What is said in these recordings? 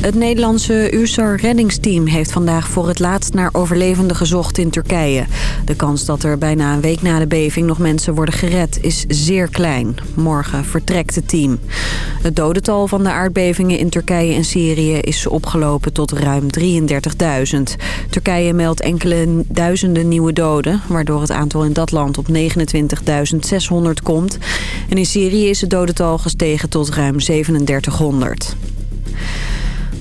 Het Nederlandse USAR reddingsteam heeft vandaag voor het laatst naar overlevenden gezocht in Turkije. De kans dat er bijna een week na de beving nog mensen worden gered is zeer klein. Morgen vertrekt het team. Het dodental van de aardbevingen in Turkije en Syrië is opgelopen tot ruim 33.000. Turkije meldt enkele duizenden nieuwe doden, waardoor het aantal in dat land op 29.600 komt. En in Syrië is het dodental gestegen tot ruim 3700.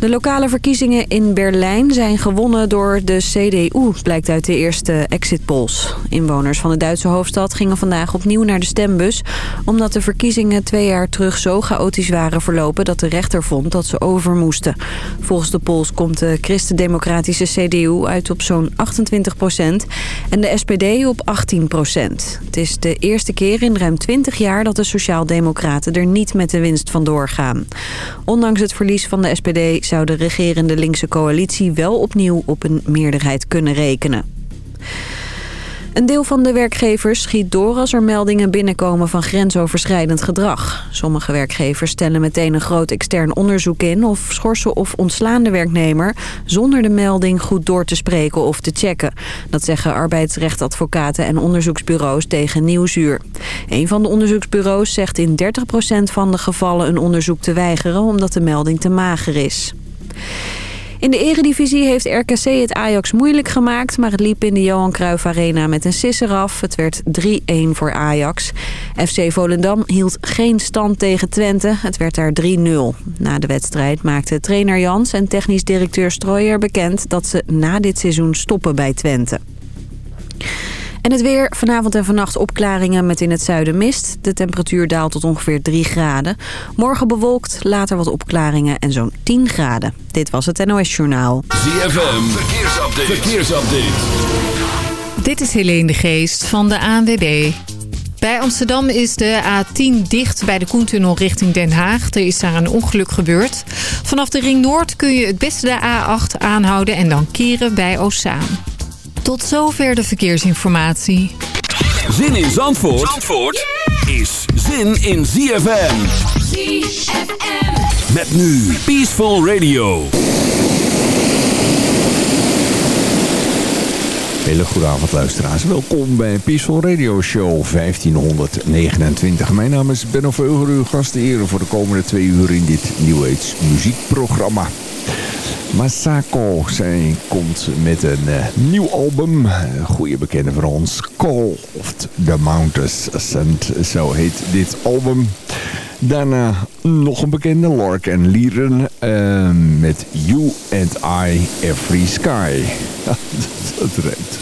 De lokale verkiezingen in Berlijn zijn gewonnen door de CDU, blijkt uit de eerste exit polls. Inwoners van de Duitse hoofdstad gingen vandaag opnieuw naar de stembus... omdat de verkiezingen twee jaar terug zo chaotisch waren verlopen... dat de rechter vond dat ze over moesten. Volgens de polls komt de christendemocratische CDU uit op zo'n 28 procent... en de SPD op 18 procent. Het is de eerste keer in ruim 20 jaar dat de Sociaaldemocraten er niet met de winst vandoor gaan. Ondanks het verlies van de SPD zou de regerende linkse coalitie wel opnieuw op een meerderheid kunnen rekenen. Een deel van de werkgevers schiet door als er meldingen binnenkomen van grensoverschrijdend gedrag. Sommige werkgevers stellen meteen een groot extern onderzoek in of schorsen of ontslaan de werknemer zonder de melding goed door te spreken of te checken. Dat zeggen arbeidsrechtadvocaten en onderzoeksbureaus tegen Nieuwsuur. Een van de onderzoeksbureaus zegt in 30% van de gevallen een onderzoek te weigeren omdat de melding te mager is. In de eredivisie heeft RKC het Ajax moeilijk gemaakt... maar het liep in de Johan Cruijff Arena met een sisser af. Het werd 3-1 voor Ajax. FC Volendam hield geen stand tegen Twente. Het werd daar 3-0. Na de wedstrijd maakte trainer Jans en technisch directeur Strooijer bekend... dat ze na dit seizoen stoppen bij Twente. En het weer, vanavond en vannacht opklaringen met in het zuiden mist. De temperatuur daalt tot ongeveer 3 graden. Morgen bewolkt, later wat opklaringen en zo'n 10 graden. Dit was het NOS Journaal. ZFM, verkeersupdate. verkeersupdate. Dit is Helene de Geest van de ANWB. Bij Amsterdam is de A10 dicht bij de Koentunnel richting Den Haag. Er is daar een ongeluk gebeurd. Vanaf de Ring Noord kun je het beste de A8 aanhouden en dan keren bij Ossaan. Tot zover de verkeersinformatie. Zin in Zandvoort, Zandvoort is zin in ZFM. ZFM. Met nu Peaceful Radio. Hele goede avond luisteraars. Welkom bij Peaceful Radio Show 1529. Mijn naam is Benno Veuger, uw gastheer voor de komende twee uur in dit New Age muziekprogramma. Masako, zij komt met een uh, nieuw album. Een goede bekende van ons. Call of the Mountains Ascent, zo heet dit album. Daarna nog een bekende, Lark en Lieren, uh, met You and I Every Sky. dat redt.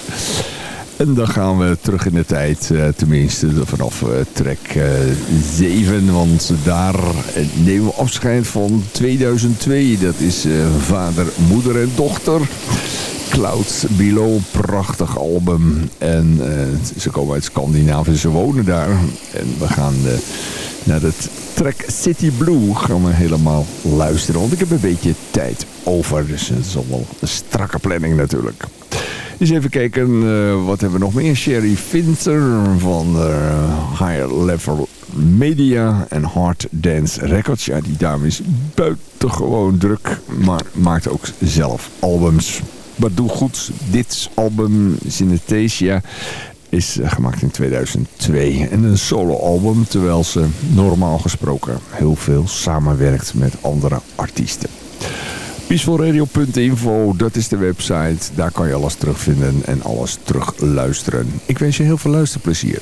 En dan gaan we terug in de tijd, uh, tenminste vanaf uh, track uh, 7. Want daar nemen we afscheid van 2002. Dat is vader, moeder en dochter. Clouds Below, prachtig album. En ze komen uit Scandinavië, ze wonen daar. En we gaan naar het track City Blue gaan we helemaal luisteren. Want ik heb een beetje tijd over. Dus het is allemaal een strakke planning natuurlijk. Dus even kijken, uh, wat hebben we nog meer? Sherry Finter van Higher Level Media en Hard Dance Records. Ja, die dame is buitengewoon druk, maar maakt ook zelf albums. Maar doe goed, dit album, Synesthesia, is uh, gemaakt in 2002. En een solo-album, terwijl ze normaal gesproken heel veel samenwerkt met andere artiesten. Peacefulradio.info, dat is de website. Daar kan je alles terugvinden en alles terug luisteren. Ik wens je heel veel luisterplezier.